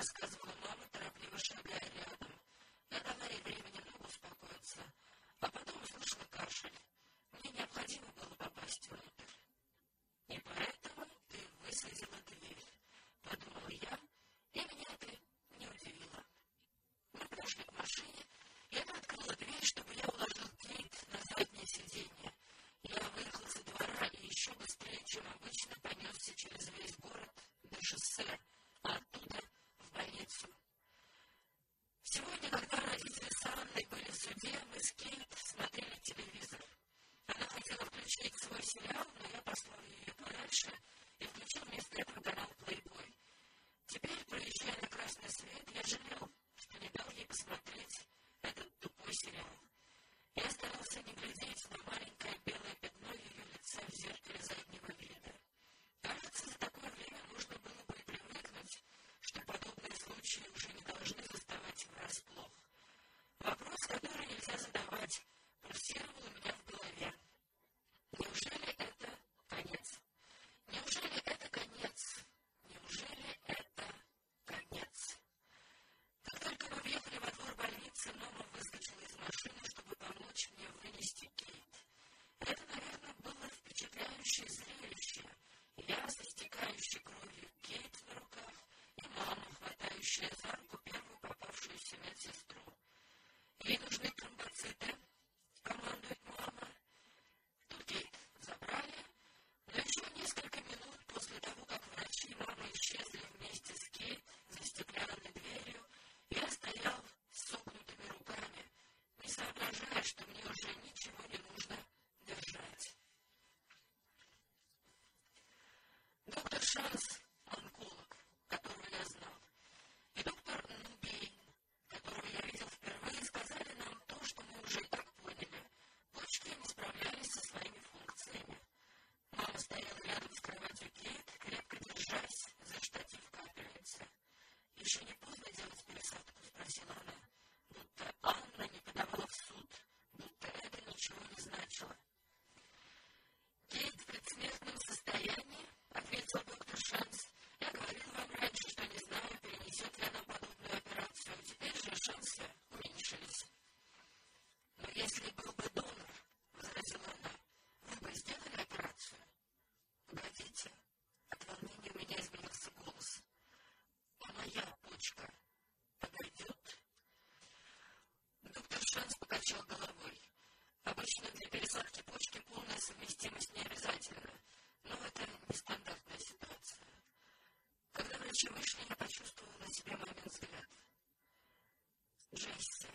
рассказывала мама, торопливо шагая рядом. Я дала ей времени, чтобы успокоиться. А потом услышала кашель. удар цепочки полная совместимость не обязательна, но это нестандартная ситуация. Когда врачи вышли, я почувствовала на себе мамин взгляд. Джесси.